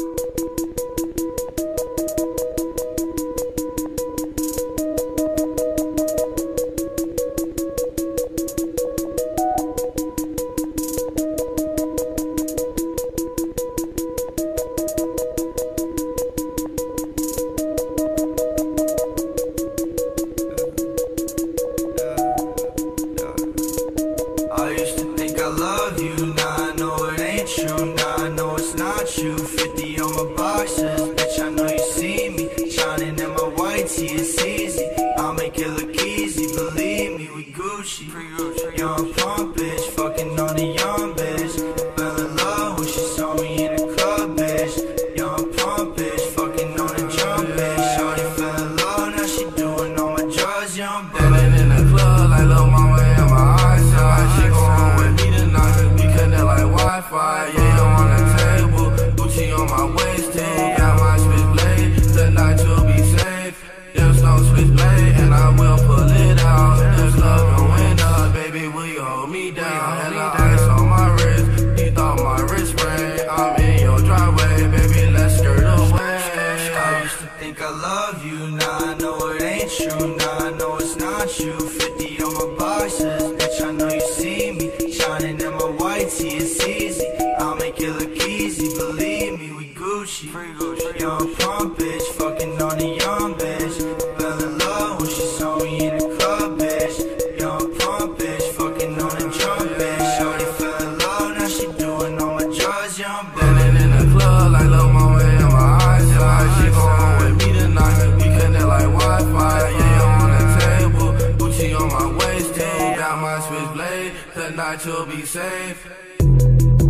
I it's you. 50 on my boxes, bitch, I know you see me. Shining in my white tee, it's easy. I'll make it look easy, believe me, we Gucci. Young pump bitch, on my waist. Got my switch blade. Tonight you'll be safe. There's no switch blade, and I will pull it out. There's love going up, baby. Will you hold me down? Hella ice on my wrist. You thought my wrist ring. I'm in your driveway, baby. Let's skirt away. I used to think I love you, now I know it ain't true. Now I know it's not you. 50 on my boxes, pump bitch, fucking on a young bitch. Fell in love when she saw me in the club, bitch. Young pump bitch, fucking on a drum bitch. Shorty fell in love, now she doing all my drugs, young bitch. In the club like Lil Mama in my eyesight. She go home with me tonight. We connect like Wi-Fi. Yeah, on the table. Gucci on my waist. T. Got my switch blade. Tonight you'll be safe.